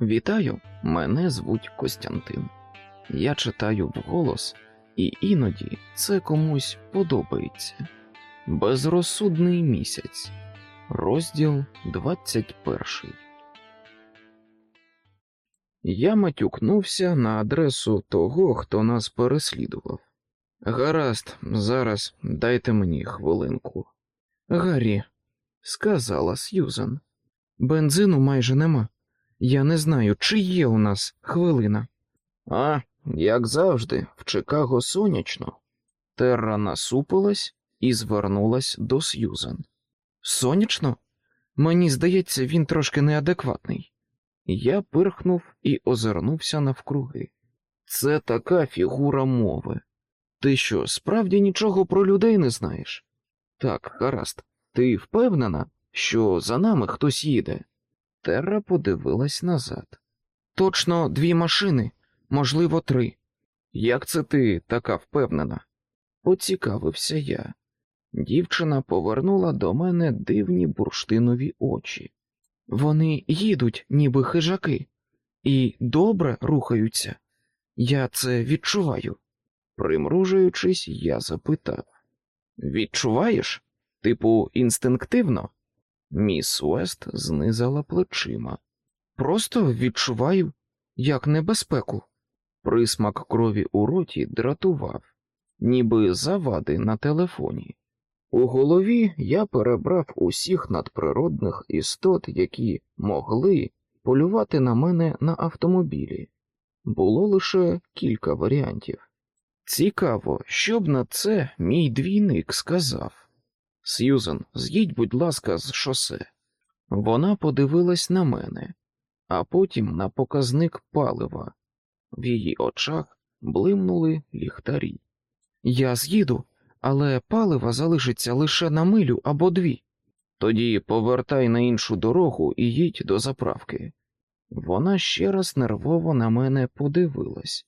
Вітаю, мене звуть Костянтин. Я читаю вголос, і іноді це комусь подобається. Безрозсудний місяць. Розділ 21. Я матюкнувся на адресу того, хто нас переслідував. Гаразд, зараз дайте мені хвилинку. Гаррі, сказала Сьюзен. Бензину майже нема. Я не знаю, чи є у нас хвилина. А, як завжди, в Чикаго сонячно. Терра насупилась і звернулась до Сьюзен. Сонячно? Мені здається, він трошки неадекватний. Я пирхнув і озирнувся навкруги. Це така фігура мови. Ти що, справді нічого про людей не знаєш? Так, гаразд, ти впевнена, що за нами хтось їде? Терра подивилась назад. Точно дві машини, можливо, три. Як це ти така впевнена? Поцікавився я. Дівчина повернула до мене дивні бурштинові очі. Вони їдуть, ніби хижаки, і добре рухаються. Я це відчуваю. Примружуючись, я запитав Відчуваєш? Типу, інстинктивно? Міс Уест знизала плечима. Просто відчуваю, як небезпеку. Присмак крові у роті дратував, ніби завади на телефоні. У голові я перебрав усіх надприродних істот, які могли полювати на мене на автомобілі. Було лише кілька варіантів. Цікаво, що б на це мій двійник сказав. Сьюзен, з'їдь, будь ласка, з шосе. Вона подивилась на мене, а потім на показник палива. В її очах блимнули ліхтарі. Я з'їду, але палива залишиться лише на милю або дві. Тоді повертай на іншу дорогу і їдь до заправки. Вона ще раз нервово на мене подивилась,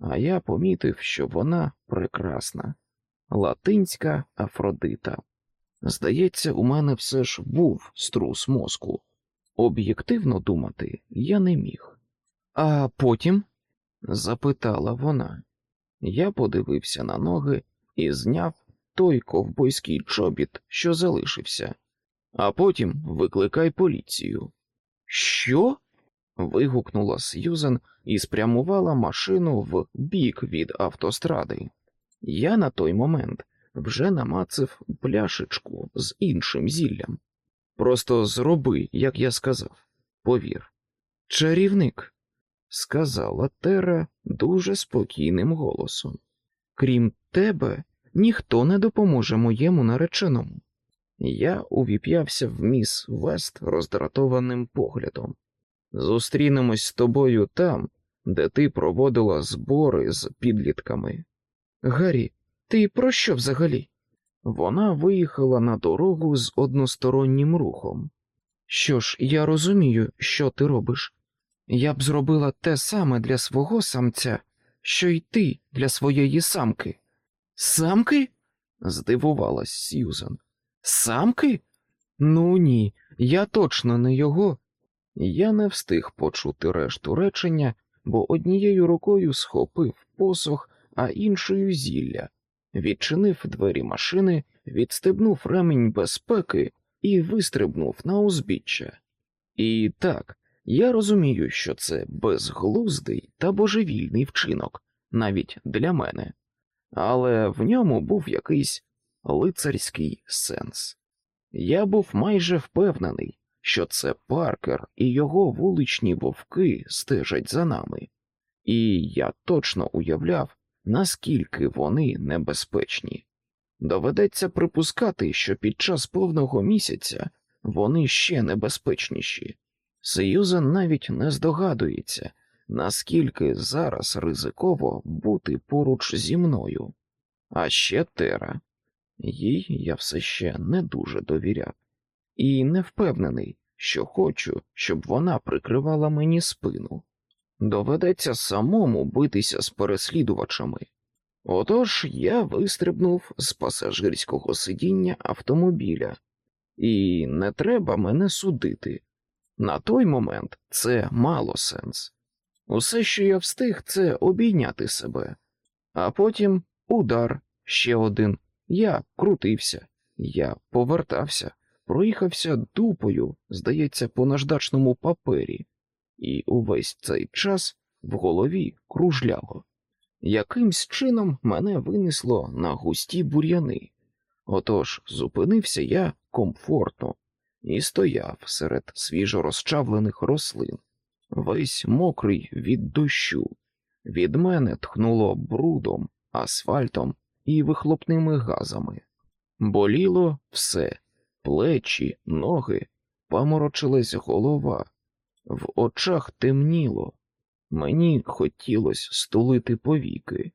а я помітив, що вона прекрасна, латинська Афродита. Здається, у мене все ж був струс мозку. Об'єктивно думати я не міг. А потім? запитала вона. Я подивився на ноги і зняв той ковбойський чобіт, що залишився, а потім викликай поліцію. Що? вигукнула Сьюзен і спрямувала машину в бік від автостради. Я на той момент вже намацав пляшечку з іншим зіллям. Просто зроби, як я сказав, повір. Чарівник, сказала Тера дуже спокійним голосом. Крім тебе, ніхто не допоможе моєму нареченому. Я увіп'явся в міс Вест роздратованим поглядом. Зустрінемось з тобою там, де ти проводила збори з підлітками. Гаррі, ти про що взагалі? Вона виїхала на дорогу з одностороннім рухом. Що ж, я розумію, що ти робиш. Я б зробила те саме для свого самця, що й ти для своєї самки. Самки? здивувалась Сьюзан. Самки? Ну ні, я точно не його. Я не встиг почути решту речення, бо однією рукою схопив посох, а іншою зілля, відчинив двері машини, відстебнув ремінь безпеки і вистрибнув на узбіччя. І так, я розумію, що це безглуздий та божевільний вчинок, навіть для мене, але в ньому був якийсь лицарський сенс. Я був майже впевнений, що це Паркер і його вуличні вовки стежать за нами, і я точно уявляв, наскільки вони небезпечні. Доведеться припускати, що під час повного місяця вони ще небезпечніші. Сьюзен навіть не здогадується, наскільки зараз ризиково бути поруч зі мною. А ще Тера. Їй я все ще не дуже довіряв, і не впевнений, що хочу, щоб вона прикривала мені спину. Доведеться самому битися з переслідувачами. Отож я вистрибнув з пасажирського сидіння автомобіля, і не треба мене судити. На той момент це мало сенс. Усе, що я встиг, це обійняти себе, а потім удар, ще один. Я крутився, я повертався, проїхався дупою, здається, по наждачному папері, і увесь цей час в голові кружляло. Якимсь чином мене винесло на густі бур'яни. Отож зупинився я комфортно і стояв серед свіжо розчавлених рослин, весь мокрий від дощу. Від мене тхнуло брудом, асфальтом і вихлопними газами. Боліло все плечі, ноги, паморочилась голова, в очах темніло. Мені хотілося стулити повіки.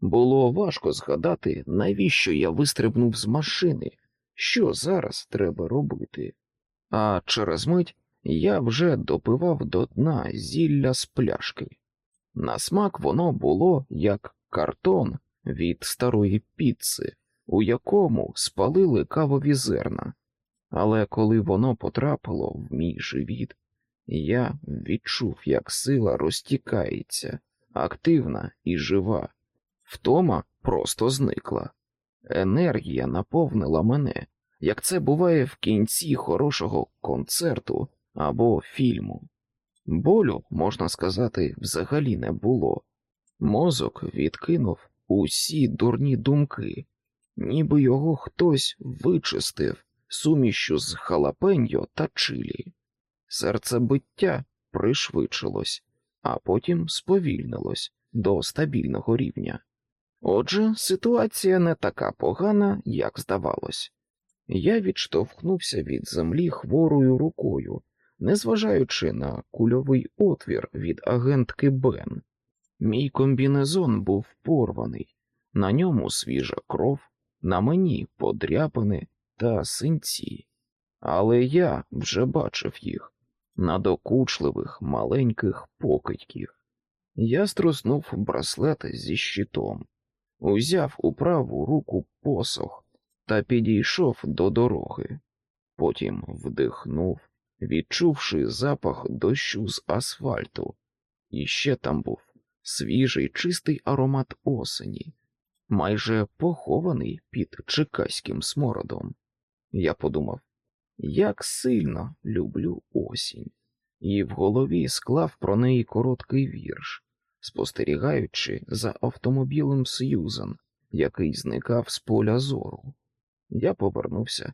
Було важко згадати, навіщо я вистрибнув з машини, що зараз треба робити. А через мить я вже допивав до дна зілля з пляшки. На смак воно було як картон від старої піци, у якому спалили кавові зерна. Але коли воно потрапило в мій живіт, я відчув, як сила розтікається, активна і жива. Втома просто зникла. Енергія наповнила мене, як це буває в кінці хорошого концерту або фільму. Болю, можна сказати, взагалі не було. Мозок відкинув усі дурні думки, ніби його хтось вичистив сумішю з халапеньо та чилі. Серцебиття пришвидшилось, а потім сповільнилось до стабільного рівня. Отже, ситуація не така погана, як здавалось. Я відштовхнувся від землі хворою рукою, незважаючи на кульовий отвір від агентки Бен. Мій комбінезон був порваний, на ньому свіжа кров, на мені подряпини та синці, але я вже бачив їх надокучливих маленьких покидьків. Я струснув браслет зі щитом, узяв у праву руку посох та підійшов до дороги, потім вдихнув, відчувши запах дощу з асфальту, і ще там був свіжий чистий аромат осені, майже похований під чекаським смородом. Я подумав, як сильно люблю осінь, і в голові склав про неї короткий вірш, спостерігаючи за автомобілем Сьюзан, який зникав з поля зору. Я повернувся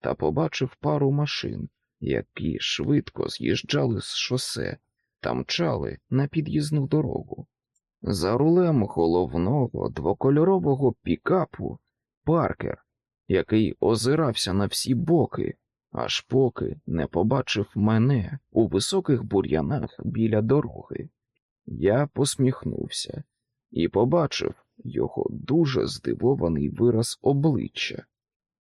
та побачив пару машин, які швидко з'їжджали з шосе та мчали на під'їзну дорогу. За рулем головного двокольорового пікапу паркер, який озирався на всі боки, аж поки не побачив мене у високих бур'янах біля дороги. Я посміхнувся і побачив його дуже здивований вираз обличчя.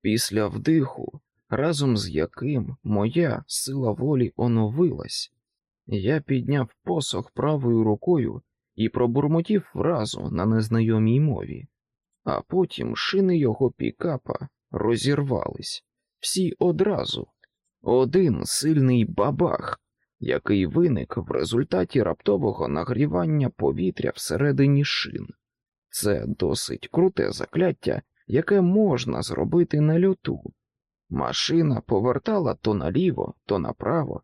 Після вдиху, разом з яким моя сила волі оновилась, я підняв посох правою рукою і пробурмотів фразу на незнайомій мові, а потім шини його пікапа розірвались всі одразу. Один сильний бабах, який виник в результаті раптового нагрівання повітря всередині шин. Це досить круте закляття, яке можна зробити на льоту. Машина повертала то наліво, то направо.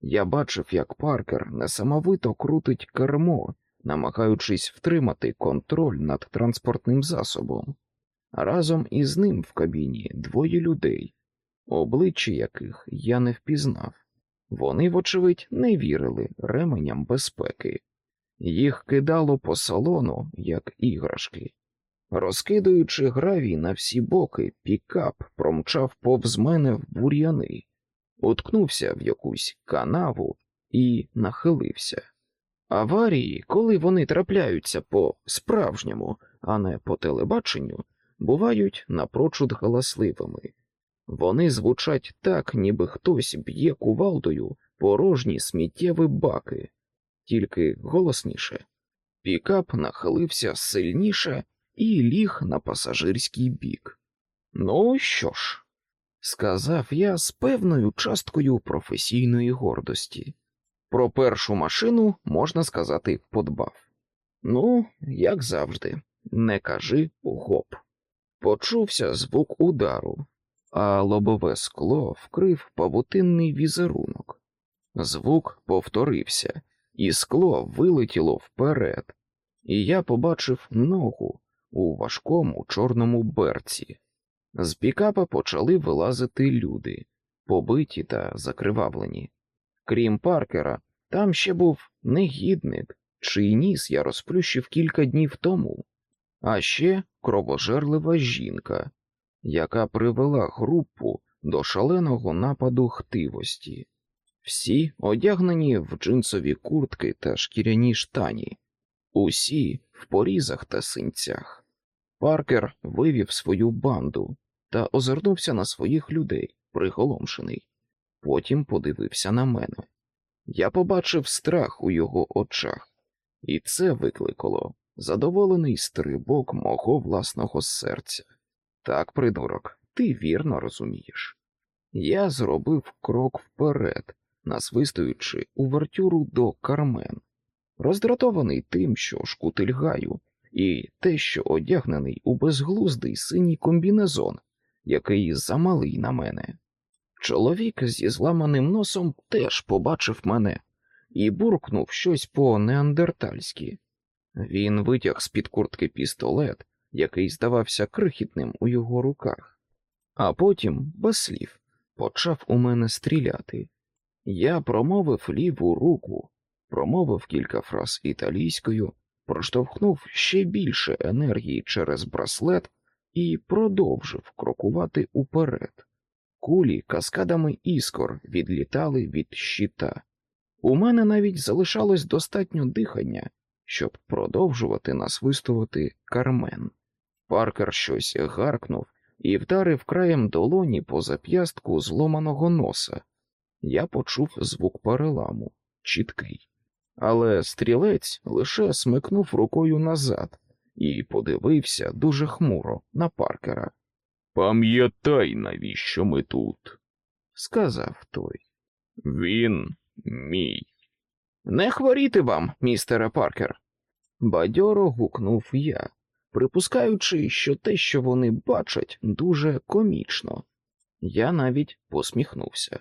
Я бачив, як паркер несамовито крутить кермо, намагаючись втримати контроль над транспортним засобом. Разом із ним в кабіні двоє людей, обличчя яких я не впізнав. Вони, вочевидь, не вірили ременям безпеки, їх кидало по салону, як іграшки. Розкидуючи гравій на всі боки, пікап промчав повз мене в бур'яни, уткнувся в якусь канаву і нахилився. Аварії, коли вони трапляються по справжньому, а не по телебаченню, бувають напрочуд галасливими. Вони звучать так, ніби хтось б'є кувалдою порожні сміттєві баки, тільки голосніше. Пікап нахилився сильніше і ліг на пасажирський бік. Ну що ж, сказав я з певною часткою професійної гордості. Про першу машину, можна сказати, подбав. Ну, як завжди, не кажи гоп. Почувся звук удару, а лобове скло вкрив павутинний візерунок. Звук повторився, і скло вилетіло вперед, і я побачив ногу у важкому чорному берці. З пікапа почали вилазити люди, побиті та закривавлені. Крім Паркера, там ще був негідник, чий ніс я розплющив кілька днів тому, а ще кровожерлива жінка, яка привела групу до шаленого нападу хтивості. Всі одягнені в джинсові куртки та шкіряні штані, усі в порізах та синцях. Паркер вивів свою банду та озирнувся на своїх людей, приголомшений. Потім подивився на мене. Я побачив страх у його очах, і це викликало задоволений стрибок мого власного серця. Так, придурок, ти вірно розумієш. Я зробив крок вперед, насвистуючи увертюру до Кармен, роздратований тим, що шкутильгаю, і те, що одягнений у безглуздий синій комбінезон, який замалий на мене. Чоловік зі зламаним носом теж побачив мене і буркнув щось по неандертальськи. Він витяг з під куртки пістолет, який здавався крихітним у його руках, а потім, без слів, почав у мене стріляти. Я промовив ліву руку, промовив кілька фраз італійською, проштовхнув ще більше енергії через браслет і продовжив крокувати уперед. Кулі каскадами іскор відлітали від щита. У мене навіть залишалось достатньо дихання, щоб продовжувати насвистувати кармен. Паркер щось гаркнув і вдарив краєм долоні по зап'ястку зломаного носа. Я почув звук переламу, чіткий. Але стрілець лише смикнув рукою назад і подивився дуже хмуро на паркера. Пам'ятай, навіщо ми тут, сказав той. Він мій. Не хворіти вам, містере Паркер. Бадьоро гукнув я, припускаючи, що те, що вони бачать, дуже комічно. Я навіть посміхнувся.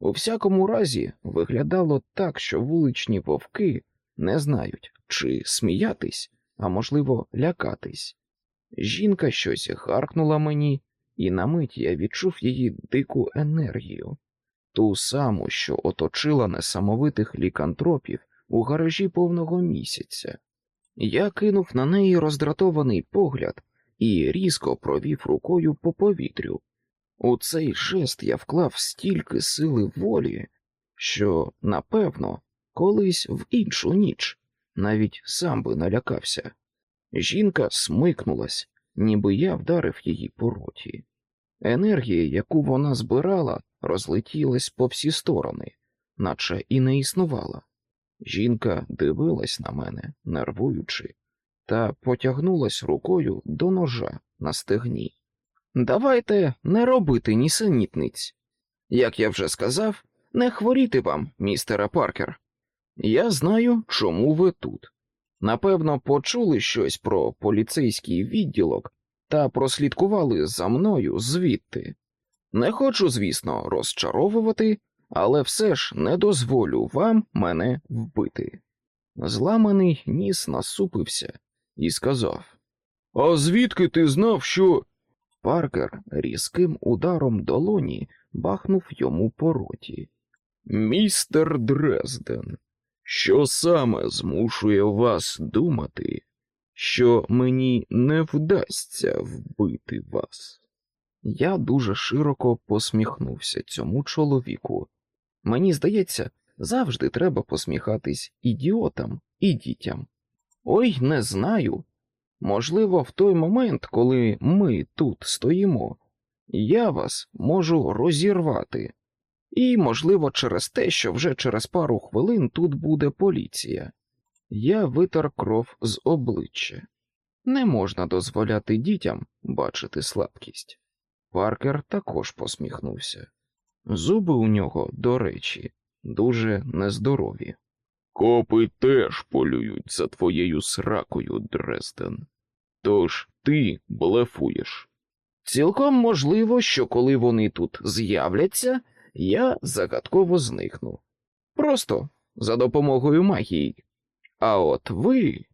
У всякому разі, виглядало так, що вуличні вовки не знають, чи сміятись, а можливо, лякатись. Жінка щось гаркнула мені, і на мить я відчув її дику енергію, ту саму, що оточила несамовитих лікантропів у гаражі повного місяця. Я кинув на неї роздратований погляд і різко провів рукою по повітрю. У цей жест я вклав стільки сили волі, що, напевно, колись в іншу ніч навіть сам би налякався. Жінка смикнулась, ніби я вдарив її по роті. Енергія, яку вона збирала, розлетілась по всі сторони, наче і не існувала. Жінка дивилась на мене, нервуючи, та потягнулась рукою до ножа на стегні. Давайте не робити нісенітниць. Як я вже сказав, не хворіти вам, містере Паркер. Я знаю, чому ви тут. Напевно, почули щось про поліцейський відділок та прослідкували за мною звідти. Не хочу, звісно, розчаровувати, але все ж не дозволю вам мене вбити. Зламаний ніс насупився і сказав: А звідки ти знав, що. Паркер різким ударом долоні бахнув йому по роті. Містер Дрезден, що саме змушує вас думати, що мені не вдасться вбити вас? Я дуже широко посміхнувся цьому чоловіку. Мені здається, завжди треба посміхатись ідіотам і дітям. Ой, не знаю. Можливо, в той момент, коли ми тут стоїмо, я вас можу розірвати, і, можливо, через те, що вже через пару хвилин тут буде поліція. Я витер кров з обличчя. Не можна дозволяти дітям бачити слабкість. Паркер також посміхнувся. Зуби у нього, до речі, дуже нездорові. Копи теж полюють за твоєю сракою, Дрезден. Тож ти блефуєш. Цілком можливо, що коли вони тут з'являться, я загадково зникну. Просто за допомогою магії. А от ви.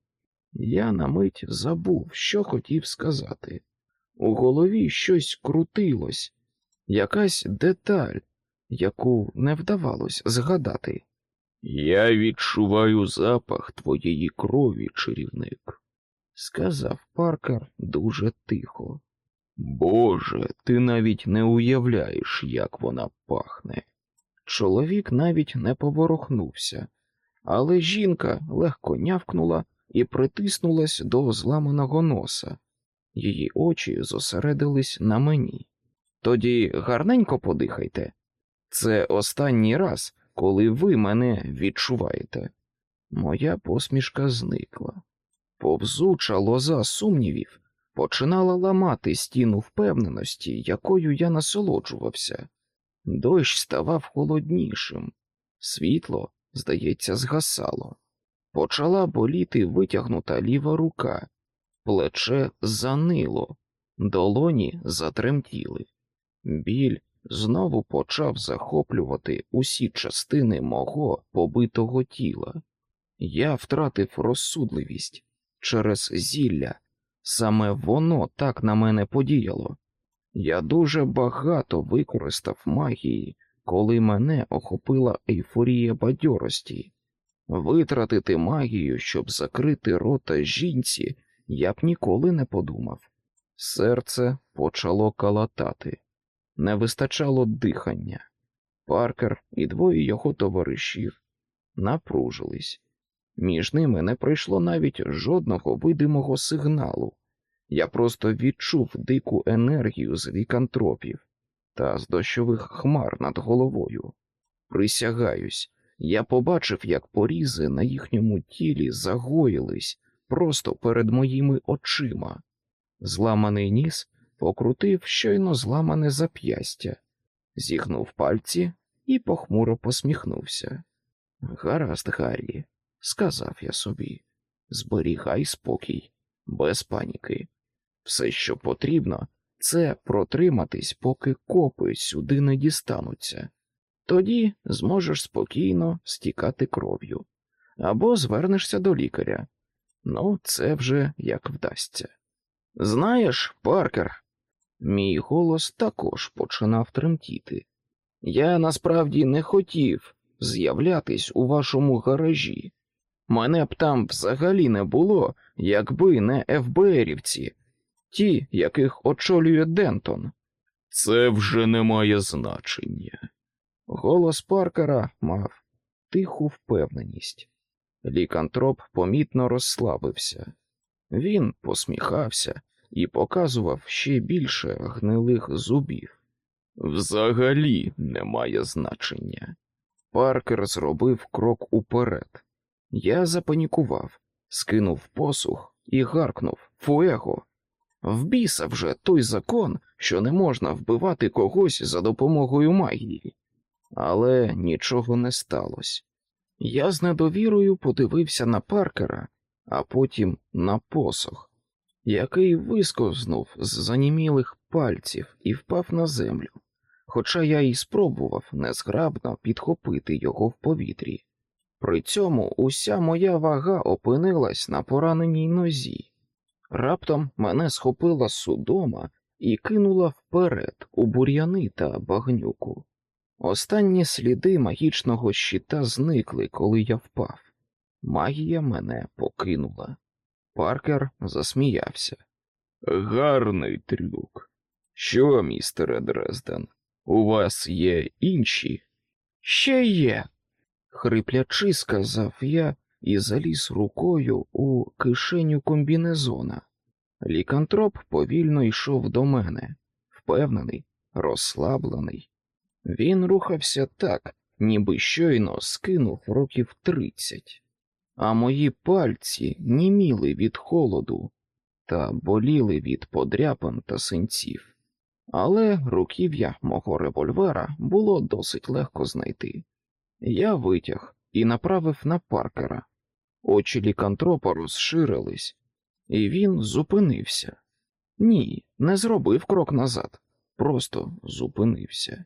Я на мить забув, що хотів сказати. У голові щось крутилось, якась деталь, яку не вдавалось згадати. Я відчуваю запах твоєї крові, чарівник, сказав Паркер дуже тихо. Боже, ти навіть не уявляєш, як вона пахне. Чоловік навіть не поворухнувся, але жінка легко нявкнула і притиснулась до зламаного носа. Її очі зосередились на мені. Тоді гарненько подихайте. Це останній раз, коли ви мене відчуваєте. Моя посмішка зникла. Повзуча лоза сумнівів починала ламати стіну впевненості, якою я насолоджувався. Дощ ставав холоднішим, світло, здається, згасало. Почала боліти витягнута ліва рука, плече занило, долоні затремтіли. Біль знову почав захоплювати усі частини мого побитого тіла. Я втратив розсудливість через зілля. Саме воно так на мене подіяло. Я дуже багато використав магії, коли мене охопила ейфорія бадьорості. Витратити магію, щоб закрити рота жінці, я б ніколи не подумав. Серце почало калатати, не вистачало дихання. Паркер і двоє його товаришів напружились. Між ними не пройшло навіть жодного видимого сигналу. Я просто відчув дику енергію з вікантропів та з дощових хмар над головою. Присягаюсь, я побачив, як порізи на їхньому тілі загоїлись просто перед моїми очима. Зламаний ніс покрутив щойно зламане зап'ястя, зігнув пальці і похмуро посміхнувся. Гаразд, Гаррі, сказав я собі, зберігай спокій, без паніки. Все, що потрібно, це протриматись, поки копи сюди не дістануться. Тоді зможеш спокійно стікати кров'ю або звернешся до лікаря. Ну, це вже як вдасться. Знаєш, Паркер, мій голос також починав тремтіти. Я насправді не хотів з'являтись у вашому гаражі. Мене б там взагалі не було, якби не ФБРівці, ті, яких очолює Дентон. Це вже не має значення. Голос Паркера мав тиху впевненість. Лікантроп помітно розслабився. Він посміхався і показував ще більше гнилих зубів. Взагалі немає значення. Паркер зробив крок уперед. Я запанікував, скинув посух і гаркнув Фуего. Вбіса вже той закон, що не можна вбивати когось за допомогою магії. Але нічого не сталося. Я з недовірою подивився на паркера, а потім на посох, який висковзнув з занімілих пальців і впав на землю, хоча я і спробував незграбно підхопити його в повітрі. При цьому уся моя вага опинилась на пораненій нозі. Раптом мене схопила судома і кинула вперед у бур'яни та багнюку. Останні сліди магічного щита зникли, коли я впав. Магія мене покинула. Паркер засміявся. Гарний трюк. Що, містере Дрезден, у вас є інші? Ще є, хриплячи, сказав я і заліз рукою у кишеню комбінезона. Лікантроп повільно йшов до мене, впевнений, розслаблений. Він рухався так, ніби щойно скинув років тридцять, а мої пальці німіли від холоду та боліли від подряпин та синців. але руків'я мого револьвера було досить легко знайти. Я витяг і направив на паркера. Очі лікантропа розширились, і він зупинився. Ні, не зробив крок назад, просто зупинився.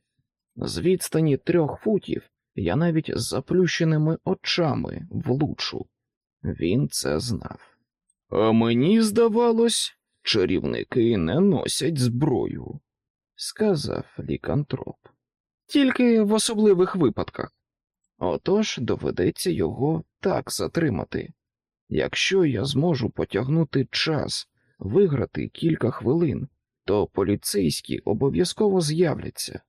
З відстані трьох футів я навіть з заплющеними очами влучу. Він це знав. А мені здавалось, чарівники не носять зброю, сказав лікантроп. Тільки в особливих випадках. Отож доведеться його так затримати. Якщо я зможу потягнути час, виграти кілька хвилин, то поліцейські обов'язково з'являться.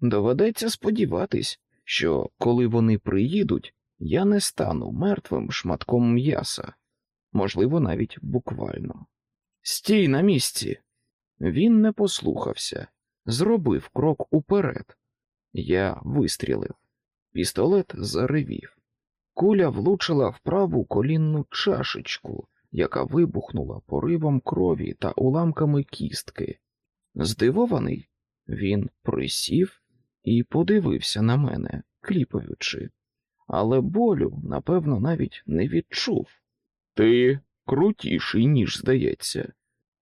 Доведеться сподіватись, що коли вони приїдуть, я не стану мертвим шматком м'яса, можливо, навіть буквально. Стій на місці. Він не послухався, зробив крок уперед. Я вистрілив. Пістолет заревів. Куля влучила в праву колінну чашечку, яка вибухнула поривом крові та уламками кістки. Здивований, він присів і подивився на мене, кліпаючи, але болю, напевно, навіть не відчув. Ти крутіший, ніж здається.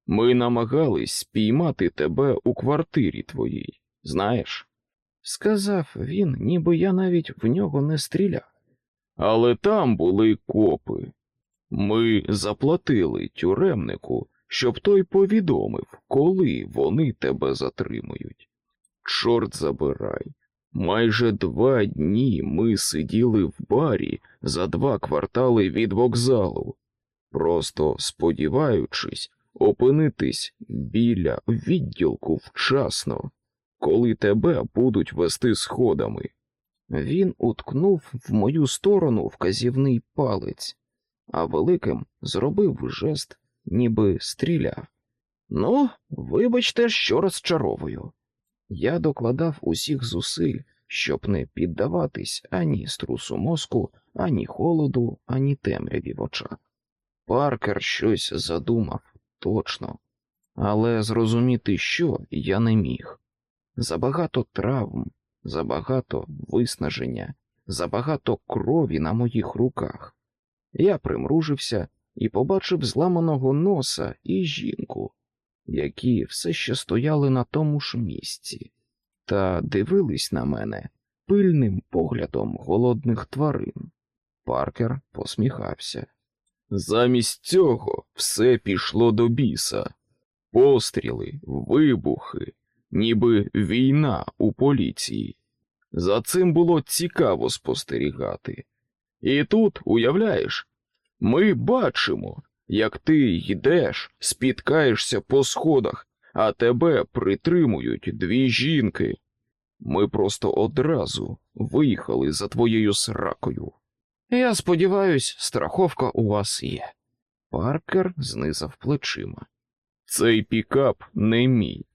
Ми намагались спіймати тебе у квартирі твоїй, знаєш? Сказав він, ніби я навіть в нього не стріляв. Але там були копи. Ми заплатили тюремнику, щоб той повідомив, коли вони тебе затримують. Чорт забирай. Майже два дні ми сиділи в барі за два квартали від вокзалу, просто сподіваючись опинитись біля відділку вчасно, коли тебе будуть вести сходами. Він уткнув в мою сторону вказівний палець, а великим зробив жест, ніби стріляв. Ну, вибачте, що розчаровую. Я докладав усіх зусиль, щоб не піддаватись ані струсу мозку, ані холоду, ані темряві в очах. Паркер щось задумав точно, але зрозуміти, що я не міг. Забагато травм, забагато виснаження, забагато крові на моїх руках. Я примружився і побачив зламаного носа і жінку, які все ще стояли на тому ж місці, та дивились на мене пильним поглядом голодних тварин. Паркер посміхався. Замість цього все пішло до біса. Постріли, вибухи, ніби війна у поліції. За цим було цікаво спостерігати. І тут, уявляєш, ми бачимо, як ти йдеш, спіткаєшся по сходах, а тебе притримують дві жінки. Ми просто одразу виїхали за твоєю сракою. Я сподіваюсь, страховка у вас є. Паркер знизав плечима. Цей пікап не мій.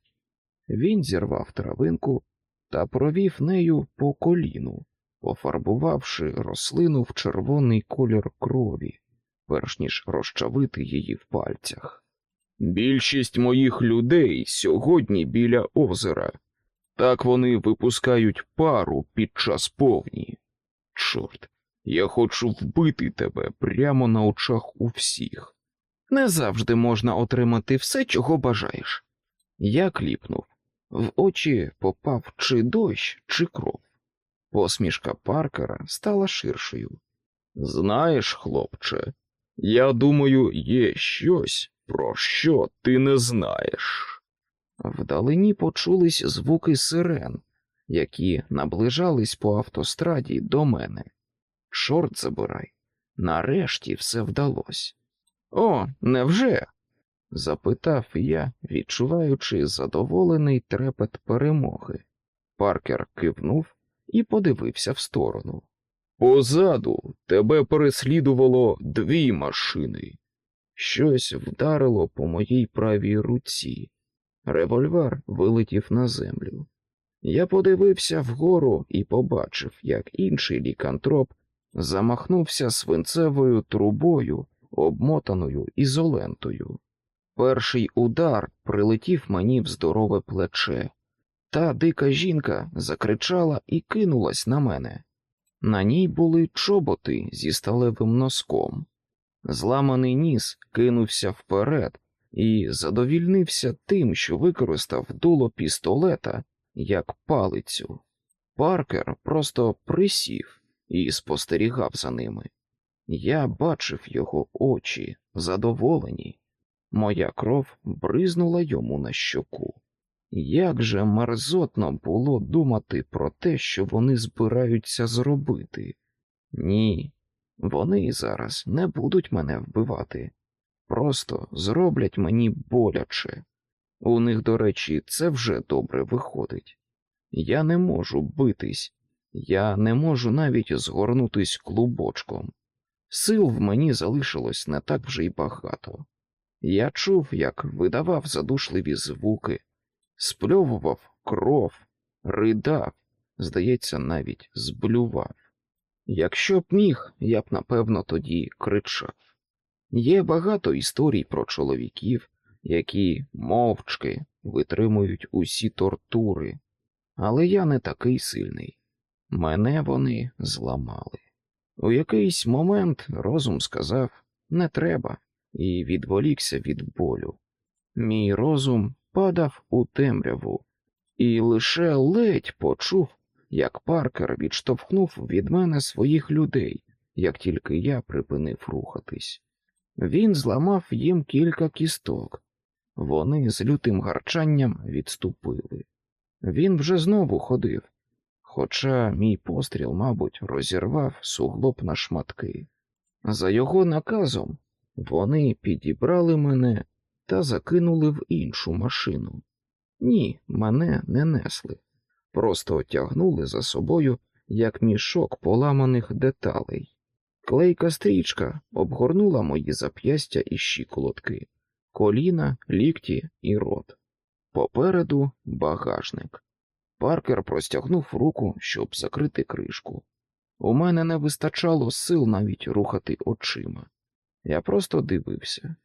Він зірвав травинку та провів нею по коліну, пофарбувавши рослину в червоний колір крові, перш ніж розчавити її в пальцях. Більшість моїх людей сьогодні біля озера. Так вони випускають пару під час повні. Чорт, я хочу вбити тебе прямо на очах у всіх. Не завжди можна отримати все, чого бажаєш. Я кліпнув. В очі попав чи дощ, чи кров. Посмішка Паркера стала ширшою. Знаєш, хлопче, я думаю, є щось, про що ти не знаєш. Вдалині почулись звуки сирен, які наближались по автостраді до мене. Чорт забирай. Нарешті все вдалося. О, невже? запитав я, відчуваючи задоволений трепет перемоги. Паркер кивнув і подивився в сторону. Позаду тебе переслідувало дві машини. Щось вдарило по моїй правій руці. Револьвер вилетів на землю. Я подивився вгору і побачив, як інший лікантроп замахнувся свинцевою трубою, обмотаною ізолентою. Перший удар прилетів мені в здорове плече. Та дика жінка закричала і кинулась на мене. На ній були чоботи зі сталевим носком. Зламаний ніс кинувся вперед і задовільнився тим, що використав дуло пістолета як палицю. Паркер просто присів і спостерігав за ними. Я бачив його очі, задоволені. Моя кров бризнула йому на щоку. Як же мерзотно було думати про те, що вони збираються зробити? Ні, вони зараз не будуть мене вбивати, просто зроблять мені боляче. У них, до речі, це вже добре виходить. Я не можу битись, я не можу навіть згорнутись клубочком. Сил в мені залишилось не так вже й багато. Я чув, як видавав задушливі звуки, спльовував кров, ридав, здається, навіть зблював. Якщо б міг, я б напевно тоді кричав. Є багато історій про чоловіків, які мовчки витримують усі тортури, але я не такий сильний. Мене вони зламали. У якийсь момент розум сказав не треба, і відволікся від болю. Мій розум падав у темряву, і лише ледь почув, як паркер відштовхнув від мене своїх людей, як тільки я припинив рухатись. Він зламав їм кілька кісток, вони з лютим гарчанням відступили. Він вже знову ходив, хоча мій постріл, мабуть, розірвав суглоб на шматки. За його наказом вони підібрали мене та закинули в іншу машину. Ні, мене не несли, просто тягнули за собою як мішок поламаних деталей. Клейка стрічка обгорнула мої зап'ястя і щиколотки, коліна, лікті і рот. Попереду багажник. Паркер простягнув руку, щоб закрити кришку. У мене не вистачало сил навіть рухати очима. Я просто дивився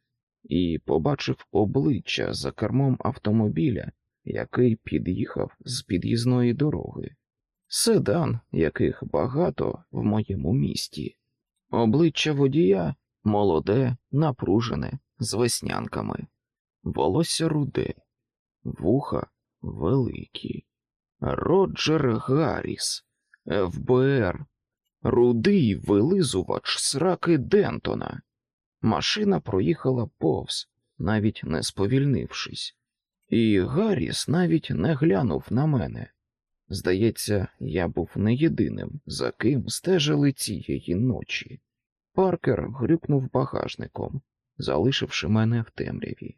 і побачив обличчя за кермом автомобіля, який під'їхав з під'їзної дороги. Седан, яких багато в моєму місті. Обличчя водія молоде, напружене, з веснянками, волосся руде, вуха великі. Роджер Гарріс, ФБР, рудий вилизувач сраки Дентона. Машина проїхала повз, навіть не сповільнившись, і Гарріс навіть не глянув на мене. Здається, я був не єдиним, за ким стежили цієї ночі. Паркер грюкнув багажником, залишивши мене в темряві.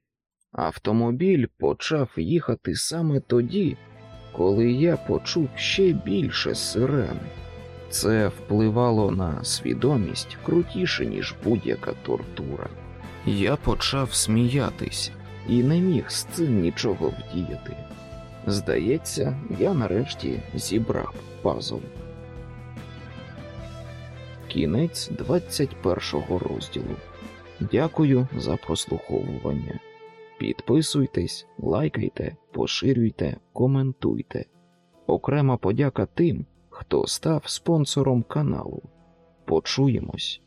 Автомобіль почав їхати саме тоді, коли я почув ще більше сирени. Це впливало на свідомість крутіше, ніж будь-яка тортура. Я почав сміятись і не міг з цим нічого вдіяти. Здається, я нарешті зібрав пазл. Кінець 21 розділу. Дякую за прослуховування. Підписуйтесь, лайкайте, поширюйте, коментуйте. Окрема подяка тим, хто став спонсором каналу. Почуємось.